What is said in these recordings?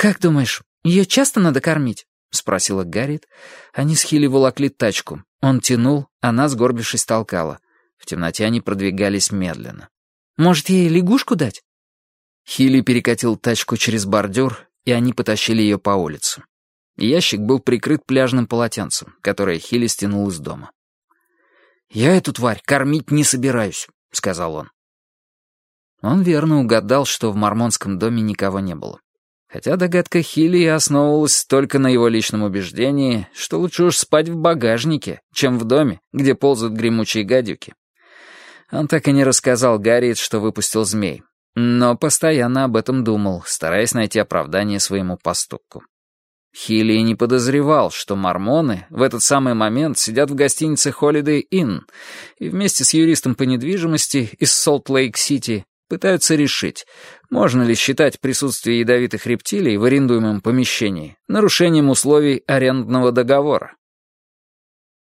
«Как думаешь, ее часто надо кормить?» — спросила Гарриет. Они с Хилли волокли тачку. Он тянул, она, сгорбившись, толкала. В темноте они продвигались медленно. «Может, ей лягушку дать?» Хилли перекатил тачку через бордюр, и они потащили ее по улице. Ящик был прикрыт пляжным полотенцем, которое Хилли стянул из дома. «Я эту тварь кормить не собираюсь», — сказал он. Он верно угадал, что в мормонском доме никого не было. Хотя догадка Хилли основывалась только на его личном убеждении, что лучше уж спать в багажнике, чем в доме, где ползают гремучие гадюки. Он так и не рассказал Гарриет, что выпустил змей, но постоянно об этом думал, стараясь найти оправдание своему поступку. Хилли не подозревал, что мормоны в этот самый момент сидят в гостинице Holiday Inn и вместе с юристом по недвижимости из Солт-Лейк-Сити пытаются решить, можно ли считать присутствие ядовитых рептилий в арендуемом помещении нарушением условий арендного договора.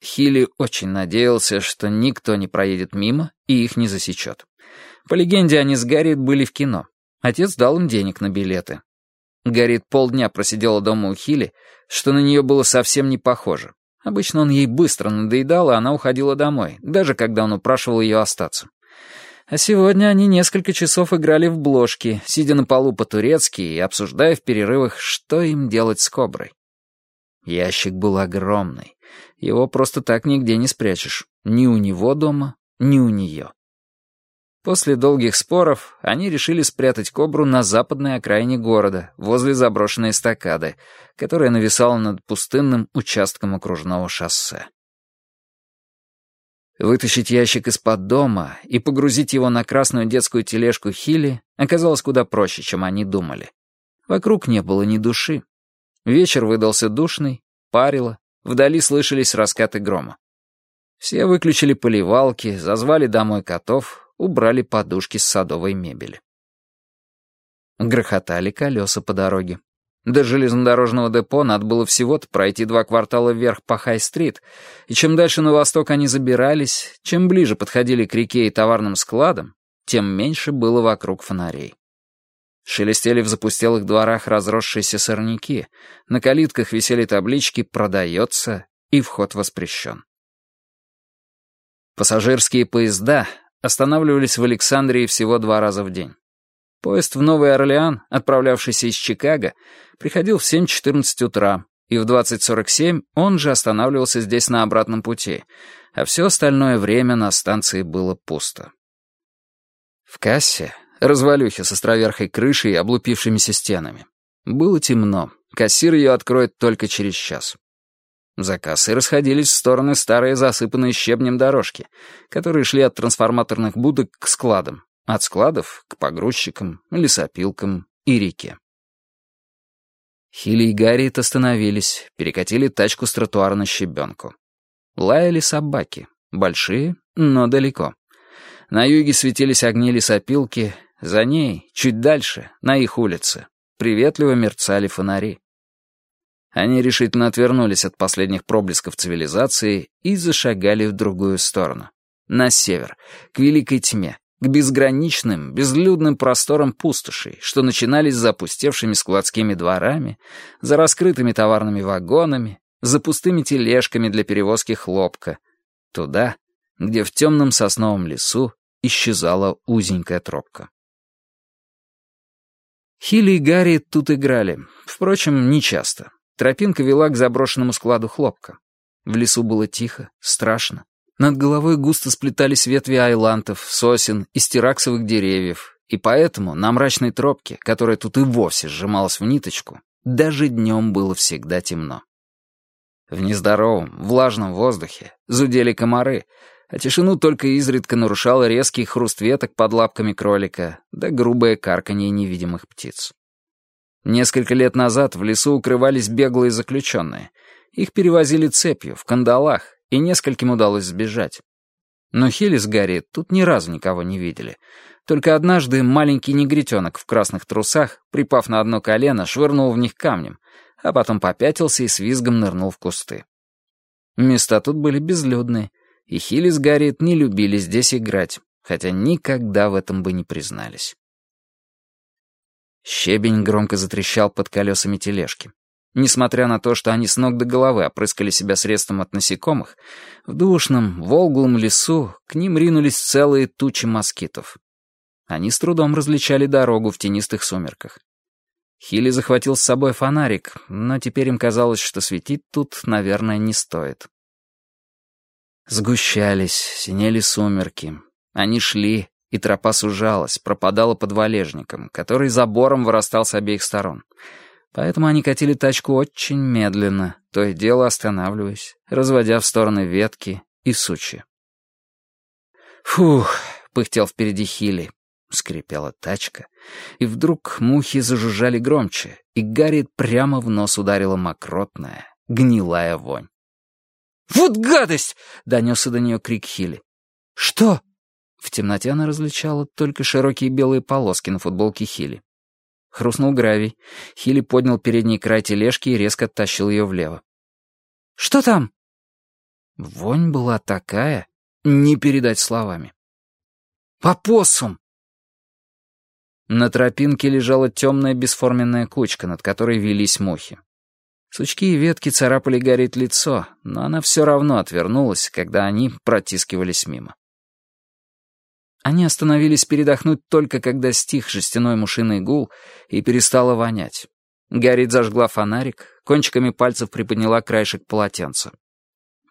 Хилли очень надеялся, что никто не проедет мимо и их не засечет. По легенде, они с Гарриет были в кино. Отец дал им денег на билеты. Гарриет полдня просидела дома у Хилли, что на нее было совсем не похоже. Обычно он ей быстро надоедал, и она уходила домой, даже когда он упрашивал ее остаться. А сегодня они несколько часов играли в бложки, сидя на полу по-турецки и обсуждая в перерывах, что им делать с коброй. Ящик был огромный. Его просто так нигде не спрячешь. Ни у него дома, ни у нее. После долгих споров они решили спрятать кобру на западной окраине города, возле заброшенной эстакады, которая нависала над пустынным участком окружного шоссе. Вытащить ящик из-под дома и погрузить его на красную детскую тележку Хилли оказалось куда проще, чем они думали. Вокруг не было ни души. Вечер выдался душный, парило, вдали слышались раскаты грома. Все выключили поливалки, зазвали домой котов, убрали подушки с садовой мебели. Грохотали колеса по дороге. До железнодорожного депо надо было всего-то пройти два квартала вверх по Хай-стрит, и чем дальше на восток они забирались, чем ближе подходили к реке и товарным складам, тем меньше было вокруг фонарей. Шелестели в запустелых дворах разросшиеся сорняки, на калитках висели таблички «Продается» и «Вход воспрещен». Пассажирские поезда останавливались в Александрии всего два раза в день. Поезд в Новый Орлеан, отправлявшийся из Чикаго, приходил в 7.14 утра, и в 20.47 он же останавливался здесь на обратном пути, а все остальное время на станции было пусто. В кассе, развалюхе с островерхой крышей и облупившимися стенами, было темно, кассир ее откроет только через час. За кассой расходились в стороны старые засыпанные щебнем дорожки, которые шли от трансформаторных будок к складам, от складов к погрузчикам, лесопилкам и реке. Хилли и Гарриет остановились, перекатили тачку с тротуара на щебенку. Лаяли собаки, большие, но далеко. На юге светились огни лесопилки, за ней, чуть дальше, на их улице, приветливо мерцали фонари. Они решительно отвернулись от последних проблесков цивилизации и зашагали в другую сторону. На север, к великой тьме, к безграничным, безлюдным просторам пустошей, что начинались за опустевшими складскими дворами, за раскрытыми товарными вагонами, за пустыми тележками для перевозки хлопка, туда, где в темном сосновом лесу исчезала узенькая тропка. Хилли и Гарри тут играли, впрочем, нечасто. Тропинка вела к заброшенному складу хлопка. В лесу было тихо, страшно. Над головой густо сплетались ветви айлантов, сосен и стираксовых деревьев, и поэтому на мрачной тропке, которая тут и вовсе сжималась в ниточку, даже днем было всегда темно. В нездоровом, влажном воздухе зудели комары, а тишину только изредка нарушал резкий хруст веток под лапками кролика да грубое карканье невидимых птиц. Несколько лет назад в лесу укрывались беглые заключенные. Их перевозили цепью, в кандалах, и нескольким удалось сбежать. Но Хилли с Гарри тут ни разу никого не видели. Только однажды маленький негритенок в красных трусах, припав на одно колено, швырнул в них камнем, а потом попятился и с визгом нырнул в кусты. Места тут были безлюдные, и Хилли с Гарриет не любили здесь играть, хотя никогда в этом бы не признались. Щебень громко затрещал под колесами тележки. Несмотря на то, что они с ног до головы опрыскали себя средством от насекомых, в душном, волглом лесу к ним ринулись целые тучи москитов. Они с трудом различали дорогу в тенистых сумерках. Хилли захватил с собой фонарик, но теперь им казалось, что светить тут, наверное, не стоит. Сгущались, синели сумерки. Они шли, и тропа сужалась, пропадала под валежником, который забором вырастал с обеих сторон. Поэтому они катили тачку очень медленно, то и дело останавливаясь, разводя в стороны ветки и сучья. «Фух!» — пыхтел впереди Хилли. Скрипела тачка, и вдруг мухи зажужжали громче, и Гарри прямо в нос ударила мокротная, гнилая вонь. «Вот гадость!» — донесся до нее крик Хилли. «Что?» В темноте она различала только широкие белые полоски на футболке Хилли. Хрустнул гравий. Хилли поднял передний край тележки и резко оттащил ее влево. «Что там?» Вонь была такая, не передать словами. «Попоссум!» На тропинке лежала темная бесформенная кучка, над которой велись мухи. Сучки и ветки царапали Гарриет лицо, но она все равно отвернулась, когда они протискивались мимо. Они остановились передохнуть только когда стих жестяной мушиный гул и перестало вонять. Гарриет зажгла фонарик, кончиками пальцев приподняла краешек полотенца.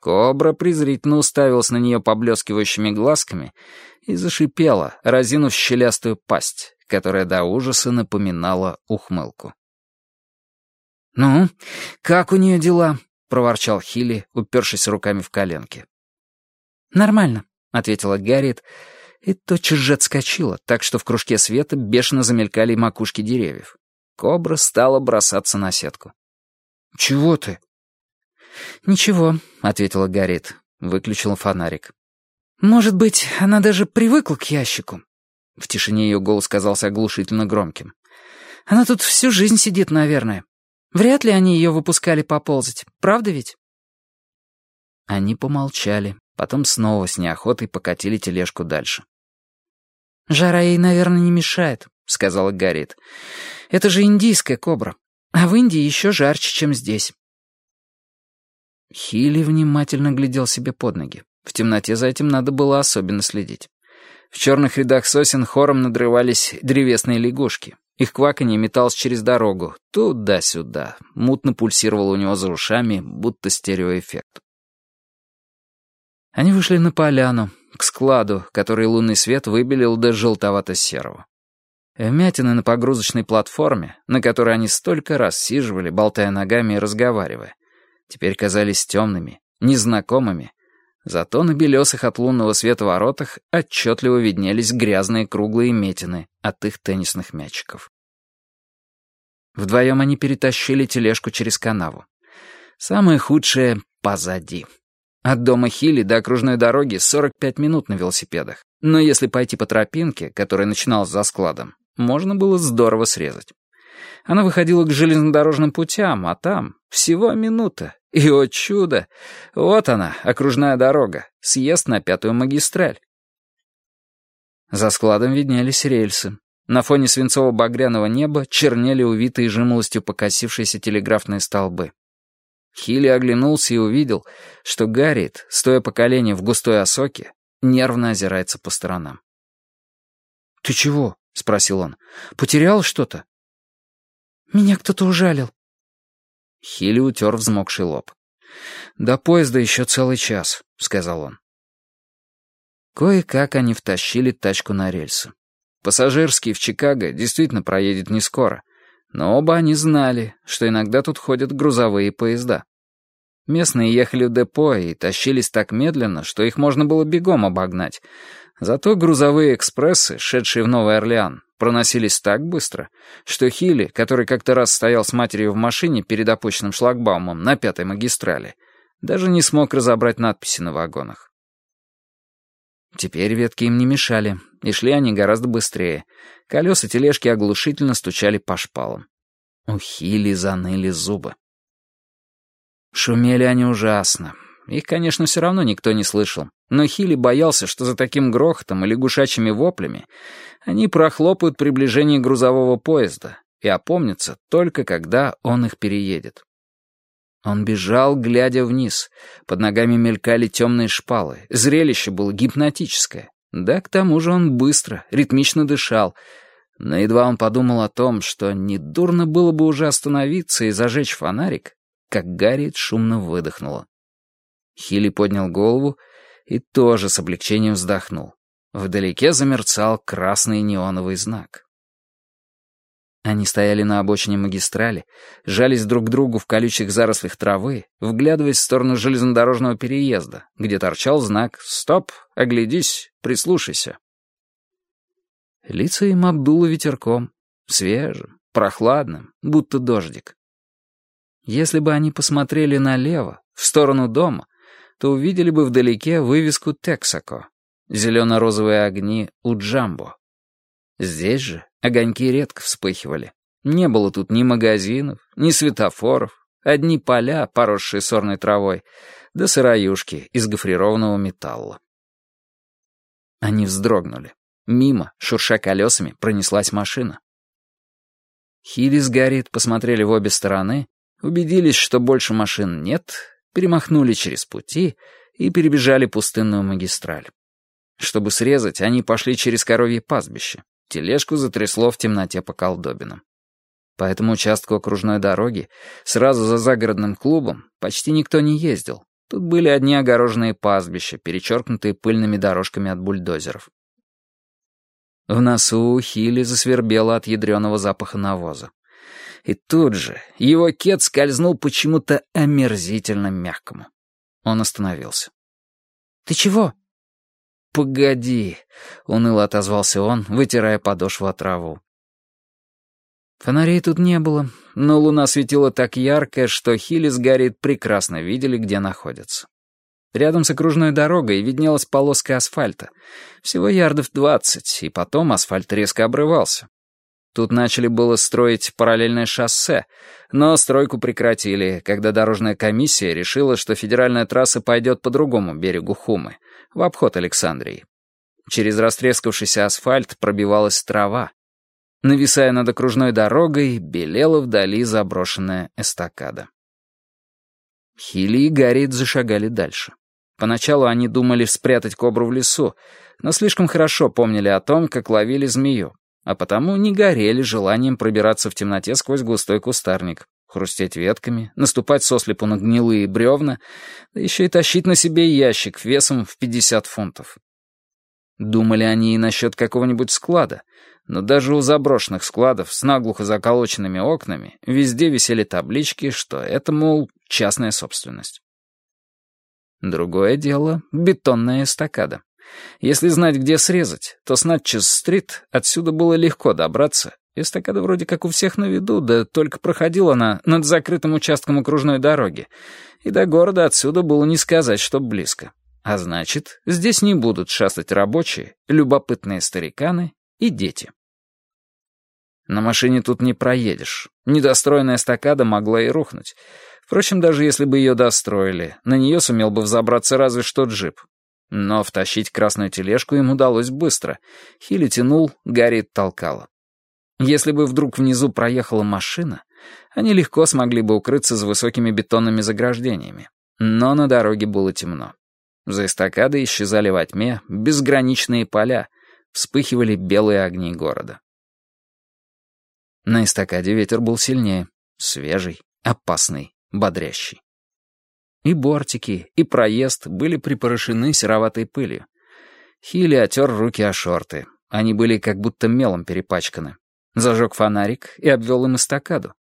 Кобра презрительно уставилась на нее поблескивающими глазками и зашипела, разинув щелястую пасть, которая до ужаса напоминала ухмылку. «Ну, как у нее дела?» — проворчал Хилли, упершись руками в коленки. «Нормально», — ответила Гарриет, и тотчас же отскочила, так что в кружке света бешено замелькали макушки деревьев. Кобра стала бросаться на сетку. «Чего ты?» «Ничего», — ответила Гарриет, выключила фонарик. «Может быть, она даже привыкла к ящику?» В тишине ее голос казался оглушительно громким. «Она тут всю жизнь сидит, наверное. Вряд ли они ее выпускали поползать, правда ведь?» Они помолчали, потом снова с неохотой покатили тележку дальше. «Жара ей, наверное, не мешает», — сказала Гарриет. «Это же индийская кобра, а в Индии еще жарче, чем здесь». Хилли внимательно глядел себе под ноги. В темноте за этим надо было особенно следить. В черных рядах сосен хором надрывались древесные лягушки. Их кваканье металось через дорогу, туда-сюда, мутно пульсировало у него за ушами, будто стереоэффект. Они вышли на поляну, к складу, который лунный свет выбелил до желтовато-серого. Вмятины на погрузочной платформе, на которой они столько раз сиживали, болтая ногами и разговаривая, теперь казались темными, незнакомыми, Зато на белесых от лунного света воротах отчетливо виднелись грязные круглые метины от их теннисных мячиков. Вдвоем они перетащили тележку через канаву. Самое худшее — позади. От дома Хилли до окружной дороги 45 минут на велосипедах. Но если пойти по тропинке, которая начиналась за складом, можно было здорово срезать. Она выходила к железнодорожным путям, а там всего минута, и, о чудо, вот она, окружная дорога, съезд на пятую магистраль. За складом виднелись рельсы. На фоне свинцово-багряного неба чернели увитые жимолостью покосившиеся телеграфные столбы. Хилли оглянулся и увидел, что Гарриет, стоя по колени в густой осоке, нервно озирается по сторонам. «Ты чего?» — спросил он. «Потерял что-то?» «Меня кто-то ужалил», Хилли утер взмокший лоб. «До поезда еще целый час», — сказал он. Кое-как они втащили тачку на рельсы. Пассажирский в Чикаго действительно проедет не скоро, но оба они знали, что иногда тут ходят грузовые поезда. Местные ехали в депо и тащились так медленно, что их можно было бегом обогнать. Зато грузовые экспрессы, шедшие в Новый Орлеан, проносились так быстро, что Хилли, который как-то раз стоял с матерью в машине перед опущенным шлагбаумом на пятой магистрали, даже не смог разобрать надписи на вагонах. Теперь ветки им не мешали, и шли они гораздо быстрее. Колеса тележки оглушительно стучали по шпалам. У заныли зубы. Шумели они ужасно. Их, конечно, все равно никто не слышал. но Хилли боялся, что за таким грохотом и лягушачьими воплями они прохлопают приближение грузового поезда и опомнятся только когда он их переедет. Он бежал, глядя вниз. Под ногами мелькали темные шпалы. Зрелище было гипнотическое. Да, к тому же он быстро, ритмично дышал. Но едва он подумал о том, что недурно было бы уже остановиться и зажечь фонарик, как Гарриет шумно выдохнула. Хилли поднял голову и тоже с облегчением вздохнул. Вдалеке замерцал красный неоновый знак. Они стояли на обочине магистрали, жались друг к другу в колючих зарослях травы, вглядываясь в сторону железнодорожного переезда, где торчал знак «Стоп! Оглядись! Прислушайся!». Лица им обдуло ветерком, свежим, прохладным, будто дождик. Если бы они посмотрели налево, в сторону дома, то увидели бы вдалеке вывеску «Тексако», зелено-розовые огни у Джамбо. Здесь же огоньки редко вспыхивали. Не было тут ни магазинов, ни светофоров, одни поля, поросшие сорной травой, да сыроюшки из гофрированного металла. Они вздрогнули. Мимо, шурша колесами, пронеслась машина. Хилли с Гарриет посмотрели в обе стороны, убедились, что больше машин нет, перемахнули через пути и перебежали пустынную магистраль. Чтобы срезать, они пошли через коровье пастбище. Тележку затрясло в темноте по колдобинам. По этому участку окружной дороги, сразу за загородным клубом, почти никто не ездил. Тут были одни огороженные пастбища, перечеркнутые пыльными дорожками от бульдозеров. В носу у Хилли засвербело от ядреного запаха навоза. И тут же его кет скользнул почему-то омерзительно мягкому. Он остановился. «Ты чего?» «Погоди», — уныло отозвался он, вытирая подошву от траву. Фонарей тут не было, но луна светила так ярко, что Хилли с Гарриет прекрасно видели, где находятся. Рядом с окружной дорогой виднелась полоска асфальта. Всего ярдов двадцать, и потом асфальт резко обрывался. Тут начали было строить параллельное шоссе, но стройку прекратили, когда дорожная комиссия решила, что федеральная трасса пойдет по другому берегу Хумы, в обход Александрии. Через растрескавшийся асфальт пробивалась трава. Нависая над окружной дорогой, белела вдали заброшенная эстакада. Хилли и Гарриет зашагали дальше. Поначалу они думали спрятать кобру в лесу, но слишком хорошо помнили о том, как ловили змею, а потому не горели желанием пробираться в темноте сквозь густой кустарник, хрустеть ветками, наступать сослепу на гнилые бревна, да еще и тащить на себе ящик весом в 50 фунтов. Думали они и насчет какого-нибудь склада, но даже у заброшенных складов с наглухо заколоченными окнами везде висели таблички, что это, мол, частная собственность. Другое дело — бетонная эстакада. Если знать, где срезать, то с Натчес-стрит отсюда было легко добраться. Эстакада вроде как у всех на виду, да только проходила она над закрытым участком окружной дороги. И до города отсюда было не сказать, что близко. А значит, здесь не будут шастать рабочие, любопытные стариканы и дети. На машине тут не проедешь. Недостроенная эстакада могла и рухнуть. Впрочем, даже если бы ее достроили, на нее сумел бы взобраться разве что джип. Но втащить красную тележку им удалось быстро. Хилли тянул, Гарри толкала. Если бы вдруг внизу проехала машина, они легко смогли бы укрыться за высокими бетонными заграждениями. Но на дороге было темно. За эстакадой исчезали во тьме безграничные поля, вспыхивали белые огни города. На эстакаде ветер был сильнее, свежий, опасный, бодрящий. И бортики, и проезд были припорошены сероватой пылью. Хилли отер руки о шорты. Они были как будто мелом перепачканы. Зажег фонарик и обвел им эстакаду.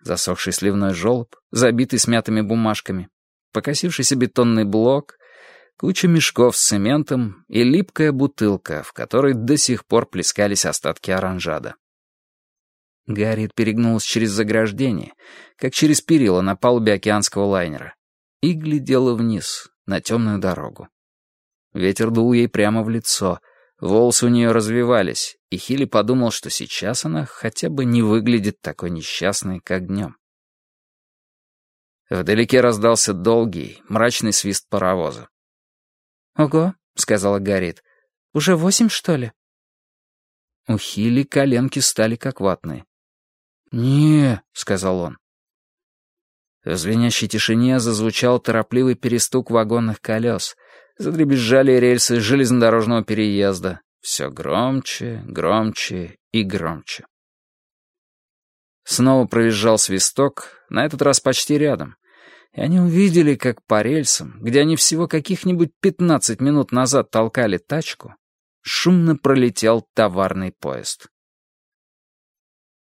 Засохший сливной желоб, забитый смятыми бумажками, покосившийся бетонный блок, куча мешков с цементом и липкая бутылка, в которой до сих пор плескались остатки оранжада. Гарриет перегнулась через заграждение, как через перила на палубе океанского лайнера, и глядела вниз, на темную дорогу. Ветер дул ей прямо в лицо, волосы у нее развивались, и Хилли подумал, что сейчас она хотя бы не выглядит такой несчастной, как днем. Вдалеке раздался долгий, мрачный свист паровоза. «Ого», — сказала Гарриет. «Уже восемь, что ли?» У Хилли коленки стали как ватные. «Не», — сказал он. В звенящей тишине зазвучал торопливый перестук вагонных колес. Задребезжали рельсы железнодорожного переезда. Все громче, громче и громче. Снова проезжал свисток, на этот раз почти рядом. И они увидели, как по рельсам, где они всего каких-нибудь пятнадцать минут назад толкали тачку, шумно пролетел товарный поезд.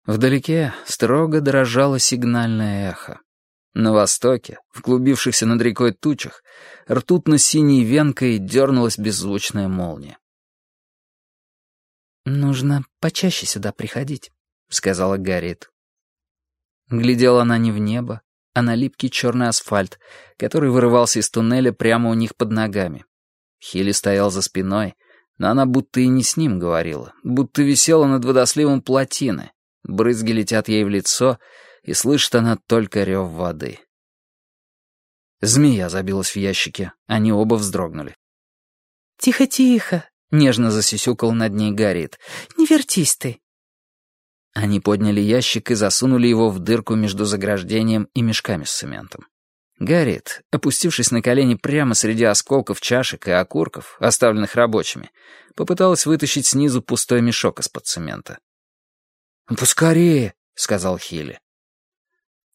Вдалеке строго дрожало сигнальное эхо. На востоке, в клубившихся над рекой тучах, ртутно-синей венкой дернулась беззвучная молния. «Нужно почаще сюда приходить», — сказала Гарриет. Глядела она не в небо, а на липкий черный асфальт, который вырывался из туннеля прямо у них под ногами. Хилли стоял за спиной, но она будто и не с ним говорила, будто висела над водосливом плотины. Брызги летят ей в лицо — и слышит она только рев воды. Змея забилась в ящике, они оба вздрогнули. «Тихо-тихо», — нежно засюсюкал над ней Гарриет. «Не вертись ты». Они подняли ящик и засунули его в дырку между заграждением и мешками с цементом. Гарриет, опустившись на колени прямо среди осколков чашек и окурков, оставленных рабочими, попыталась вытащить снизу пустой мешок из-под цемента. «Поскорее», — сказал Хилли.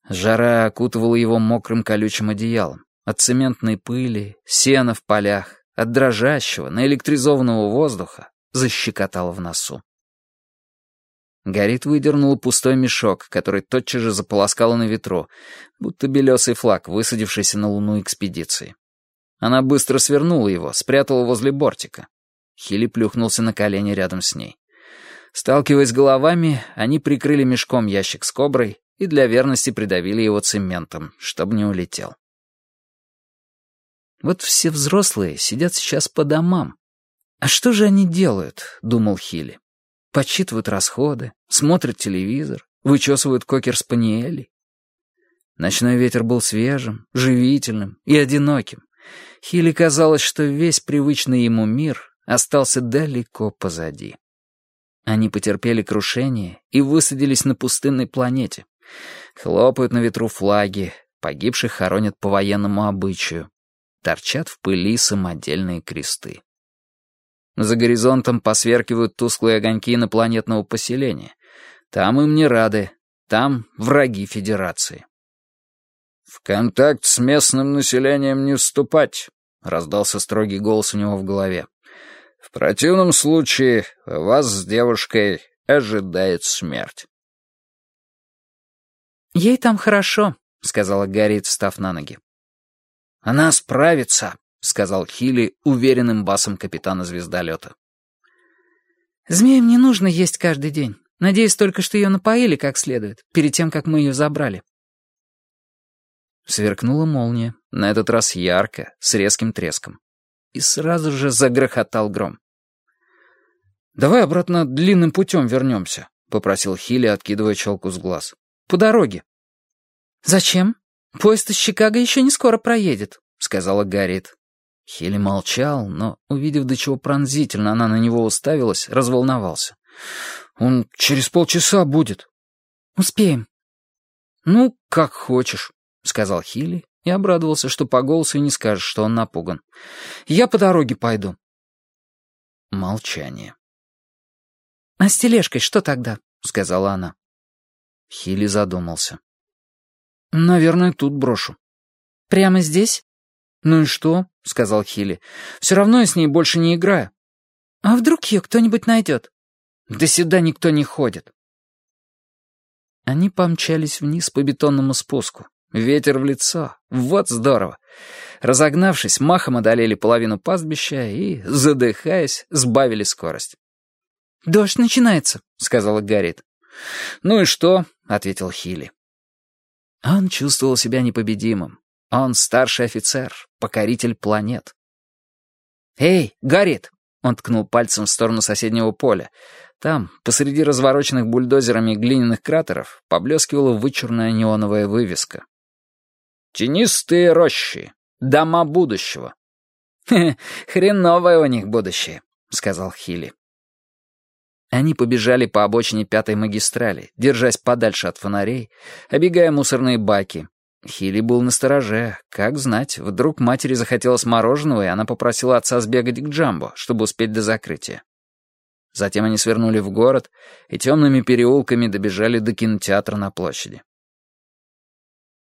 Жара окутывала его мокрым колючим одеялом. От цементной пыли, сена в полях, от дрожащего, наэлектризованного воздуха защекотало в носу. Горит выдернула пустой мешок, который тотчас же заполоскала на ветру, будто белесый флаг, высадившийся на луну экспедиции. Она быстро свернула его, спрятала возле бортика. Хилли плюхнулся на колени рядом с ней. Сталкиваясь головами, они прикрыли мешком ящик с коброй и для верности придавили его цементом, чтобы не улетел. Вот все взрослые сидят сейчас по домам. А что же они делают, думал Хилли. Подсчитывают расходы, смотрят телевизор, вычесывают кокер-спаниелей. Ночной ветер был свежим, живительным и одиноким. Хилли казалось, что весь привычный ему мир остался далеко позади. Они потерпели крушение и высадились на пустынной планете, Хлопают на ветру флаги, погибших хоронят по военному обычаю. Торчат в пыли самодельные кресты. За горизонтом посверкивают тусклые огоньки инопланетного поселения. Там им не рады, там враги Федерации. «В контакт с местным населением не вступать», — раздался строгий голос у него в голове. «В противном случае вас с девушкой ожидает смерть». «Ей там хорошо», — сказала Гарри, встав на ноги. «Она справится», — сказал Хилли уверенным басом капитана звездолета. «Змеям не нужно есть каждый день. Надеюсь только, что ее напоили как следует, перед тем, как мы ее забрали». Сверкнула молния, на этот раз ярко, с резким треском. И сразу же загрохотал гром. «Давай обратно длинным путем вернемся», — попросил Хилли, откидывая челку с глаз. По дороге». «Зачем? Поезд из Чикаго еще не скоро проедет», — сказала Гарриет. Хилли молчал, но, увидев, до чего пронзительно она на него уставилась, разволновался. «Он через полчаса будет». «Успеем». «Ну, как хочешь», — сказал Хилли и обрадовался, что по голосу не скажешь, что он напуган. «Я по дороге пойду». Молчание. «А с тележкой что тогда?» — сказала она. Хилли задумался. «Наверное, тут брошу». «Прямо здесь?» «Ну и что?» — сказал Хилли. «Все равно я с ней больше не играю». «А вдруг ее кто-нибудь найдет?» «Да сюда никто не ходит». Они помчались вниз по бетонному спуску. Ветер в лицо. Вот здорово. Разогнавшись, махом одолели половину пастбища и, задыхаясь, сбавили скорость. «Дождь начинается», — сказала Гарриет. «Ну и что?» — ответил Хилли. Он чувствовал себя непобедимым. Он старший офицер, покоритель планет. «Эй, Гаррит!» — он ткнул пальцем в сторону соседнего поля. Там, посреди развороченных бульдозерами глиняных кратеров, поблескивала вычурная неоновая вывеска. «Тенистые рощи. Дома будущего». хреновое у них будущее», — сказал Хилли. Они побежали по обочине пятой магистрали, держась подальше от фонарей, обегая мусорные баки. Хилли был настороже. Как знать, вдруг матери захотелось мороженого, и она попросила отца сбегать к Джамбо, чтобы успеть до закрытия. Затем они свернули в город и темными переулками добежали до кинотеатра на площади.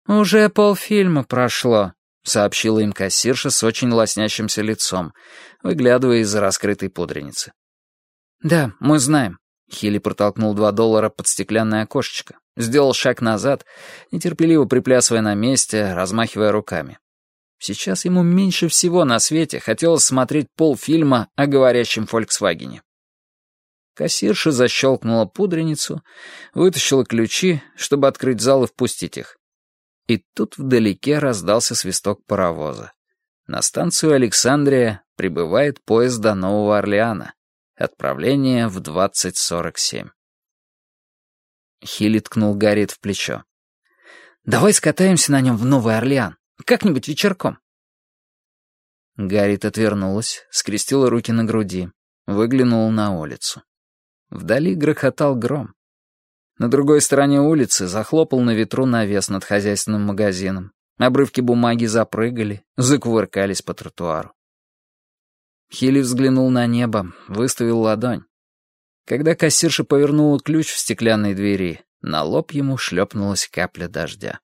«Уже полфильма прошло», — сообщила им кассирша с очень лоснящимся лицом, выглядывая из-за раскрытой пудреницы. «Да, мы знаем». Хилли протолкнул два доллара под стеклянное окошечко, сделал шаг назад, нетерпеливо приплясывая на месте, размахивая руками. Сейчас ему меньше всего на свете хотелось смотреть полфильма о говорящем «Фольксвагене». Кассирша защелкнула пудреницу, вытащила ключи, чтобы открыть зал и впустить их. И тут вдалеке раздался свисток паровоза. На станцию Александрия прибывает поезд до Нового Орлеана. Отправление в 20.47. Хилли ткнул Гарриет в плечо. «Давай скатаемся на нем в Новый Орлеан. Как-нибудь вечерком». Гарриет отвернулась, скрестила руки на груди, выглянула на улицу. Вдали грохотал гром. На другой стороне улицы захлопал на ветру навес над хозяйственным магазином. Обрывки бумаги запрыгали, закувыркались по тротуару. Хилли взглянул на небо, выставил ладонь. Когда кассирша повернула ключ в стеклянной двери, на лоб ему шлепнулась капля дождя.